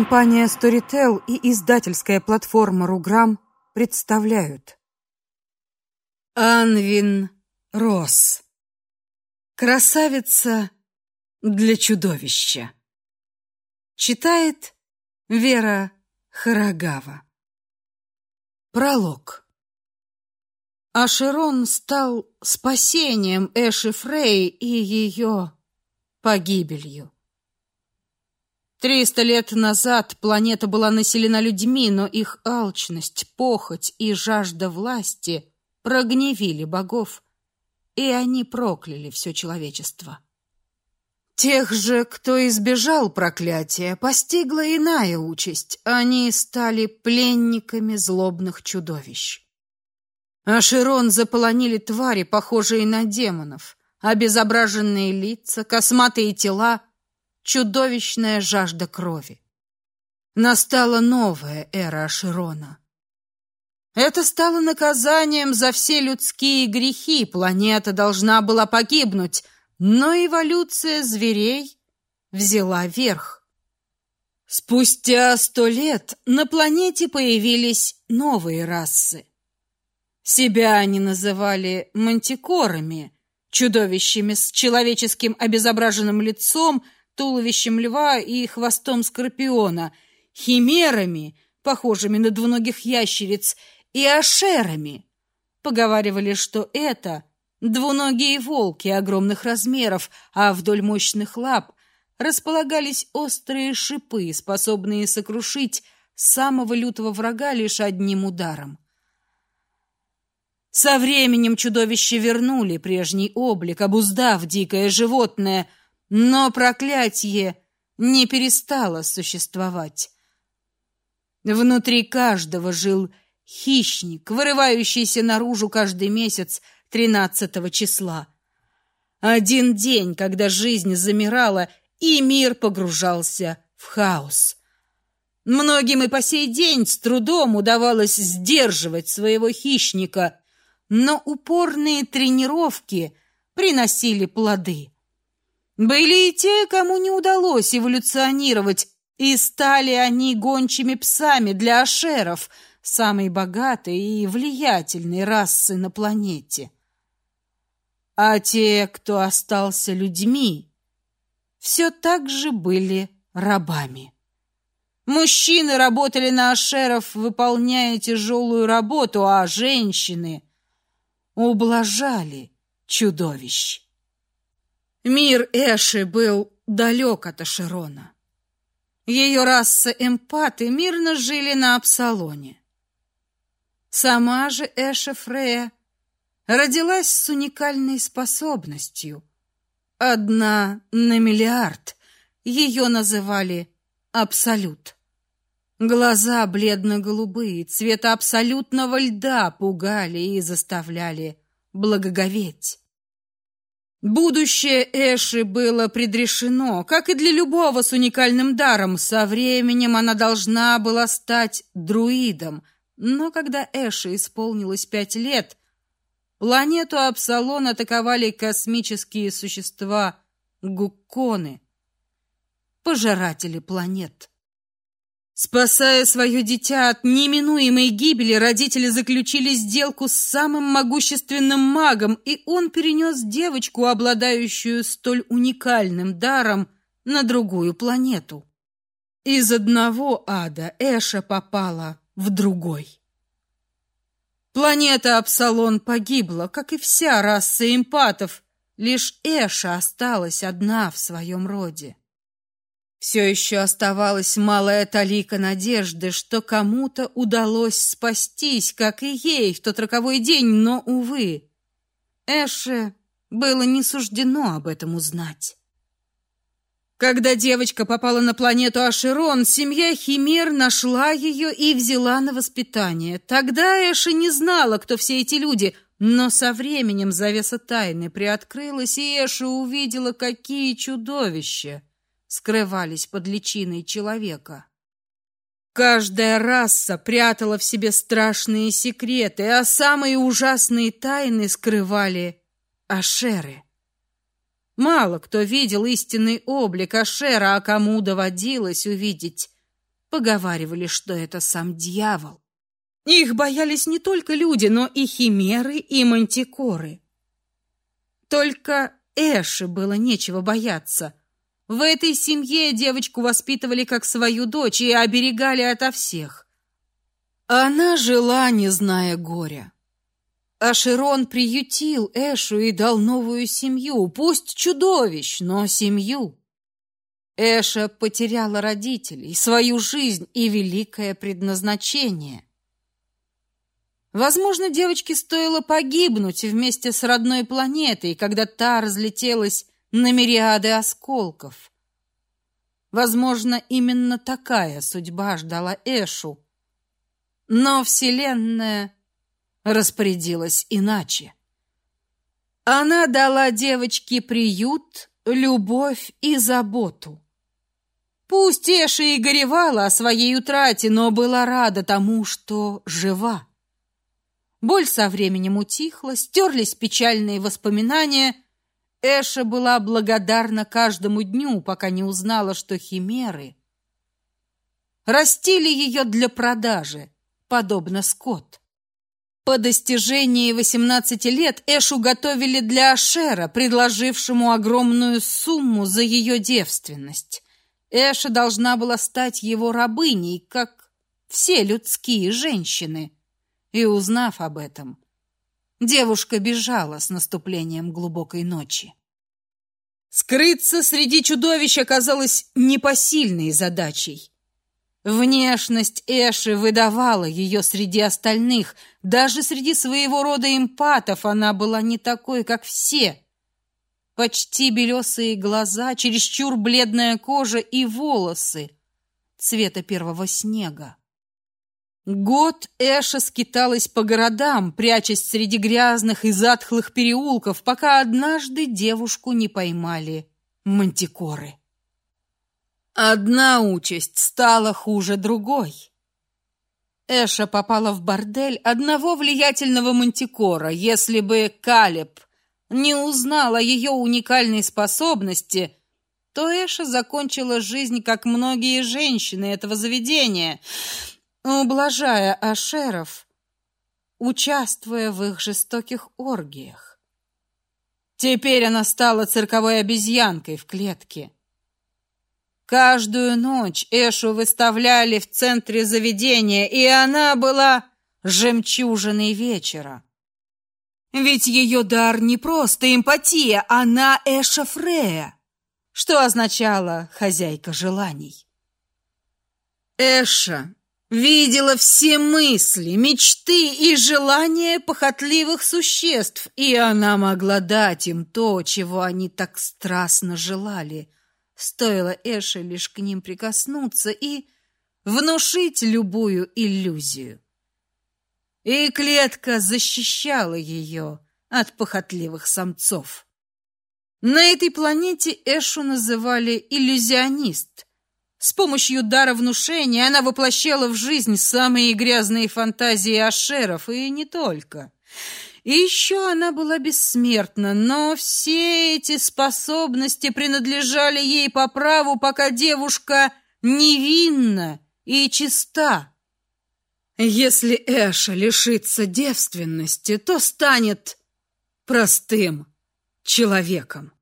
Компания Storytel и издательская платформа Руграм представляют Анвин Рос. Красавица для чудовища. Читает Вера Харагава. Пролог. Ашерон стал спасением Эши Фрей и ее погибелью. Триста лет назад планета была населена людьми, но их алчность, похоть и жажда власти прогневили богов, и они прокляли все человечество. Тех же, кто избежал проклятия, постигла иная участь. Они стали пленниками злобных чудовищ. Аширон заполонили твари, похожие на демонов, обезображенные лица, косматые тела — чудовищная жажда крови. Настала новая эра Аширона. Это стало наказанием за все людские грехи. Планета должна была погибнуть, но эволюция зверей взяла верх. Спустя сто лет на планете появились новые расы. Себя они называли мантикорами, чудовищами с человеческим обезображенным лицом – туловищем льва и хвостом скорпиона, химерами, похожими на двуногих ящериц, и ашерами. Поговаривали, что это двуногие волки огромных размеров, а вдоль мощных лап располагались острые шипы, способные сокрушить самого лютого врага лишь одним ударом. Со временем чудовища вернули прежний облик, обуздав дикое животное — но проклятие не перестало существовать. Внутри каждого жил хищник, вырывающийся наружу каждый месяц тринадцатого числа. Один день, когда жизнь замирала, и мир погружался в хаос. Многим и по сей день с трудом удавалось сдерживать своего хищника, но упорные тренировки приносили плоды. Были и те, кому не удалось эволюционировать, и стали они гончими псами для ашеров, самой богатой и влиятельной расы на планете. А те, кто остался людьми, все так же были рабами. Мужчины работали на ашеров, выполняя тяжелую работу, а женщины ублажали чудовищ. Мир Эши был далек от Ашерона. Ее раса эмпаты мирно жили на Апсалоне. Сама же Эша Фрея родилась с уникальной способностью. Одна на миллиард. Ее называли Абсолют. Глаза бледно-голубые, цвета абсолютного льда пугали и заставляли благоговеть. Будущее Эши было предрешено, как и для любого с уникальным даром. Со временем она должна была стать друидом. Но когда Эши исполнилось пять лет, планету Апсалон атаковали космические существа гукконы, пожиратели планет. Спасая свое дитя от неминуемой гибели, родители заключили сделку с самым могущественным магом, и он перенес девочку, обладающую столь уникальным даром, на другую планету. Из одного ада Эша попала в другой. Планета Апсалон погибла, как и вся раса эмпатов, лишь Эша осталась одна в своем роде. Все еще оставалась малая талика надежды, что кому-то удалось спастись, как и ей в тот роковой день, но увы, Эше было не суждено об этом узнать. Когда девочка попала на планету Ашерон, семья Химер нашла ее и взяла на воспитание. Тогда Эша не знала, кто все эти люди, но со временем завеса тайны приоткрылась, и Эша увидела, какие чудовища скрывались под личиной человека. Каждая раса прятала в себе страшные секреты, а самые ужасные тайны скрывали ашеры. Мало кто видел истинный облик ашера, а кому доводилось увидеть Поговаривали, что это сам дьявол. Их боялись не только люди, но и химеры, и мантикоры. Только Эши было нечего бояться. В этой семье девочку воспитывали как свою дочь и оберегали ото всех. Она жила, не зная горя. Ашерон приютил Эшу и дал новую семью, пусть чудовищ, но семью. Эша потеряла родителей, свою жизнь и великое предназначение. Возможно, девочке стоило погибнуть вместе с родной планетой, когда та разлетелась на мириады осколков. Возможно, именно такая судьба ждала Эшу. Но Вселенная распорядилась иначе. Она дала девочке приют, любовь и заботу. Пусть Эша и горевала о своей утрате, но была рада тому, что жива. Боль со временем утихла, стерлись печальные воспоминания. Эша была благодарна каждому дню, пока не узнала, что химеры растили ее для продажи, подобно скот. По достижении 18 лет Эшу готовили для Ашера, предложившему огромную сумму за ее девственность. Эша должна была стать его рабыней, как все людские женщины. И узнав об этом, девушка бежала с наступлением глубокой ночи. Скрыться среди чудовищ оказалось непосильной задачей. Внешность Эши выдавала ее среди остальных. Даже среди своего рода эмпатов она была не такой, как все. Почти белесые глаза, чересчур бледная кожа и волосы цвета первого снега. Год Эша скиталась по городам, прячась среди грязных и затхлых переулков, пока однажды девушку не поймали мантикоры. Одна участь стала хуже другой. Эша попала в бордель одного влиятельного мантикора. Если бы Калеб не узнал о ее уникальной способности, то Эша закончила жизнь, как многие женщины этого заведения, ублажая ашеров, участвуя в их жестоких оргиях. Теперь она стала цирковой обезьянкой в клетке. Каждую ночь Эшу выставляли в центре заведения, и она была жемчужиной вечера. Ведь ее дар не просто эмпатия, она Эша Фрея, что означало хозяйка желаний. Эша видела все мысли, мечты и желания похотливых существ, и она могла дать им то, чего они так страстно желали. Стоило Эше лишь к ним прикоснуться и внушить любую иллюзию и клетка защищала ее от похотливых самцов. На этой планете Эшу называли иллюзионист. С помощью дара внушения она воплощала в жизнь самые грязные фантазии ашеров и не только. И еще она была бессмертна, но все эти способности принадлежали ей по праву, пока девушка невинна и чиста. Если Эша лишится девственности, то станет простым человеком.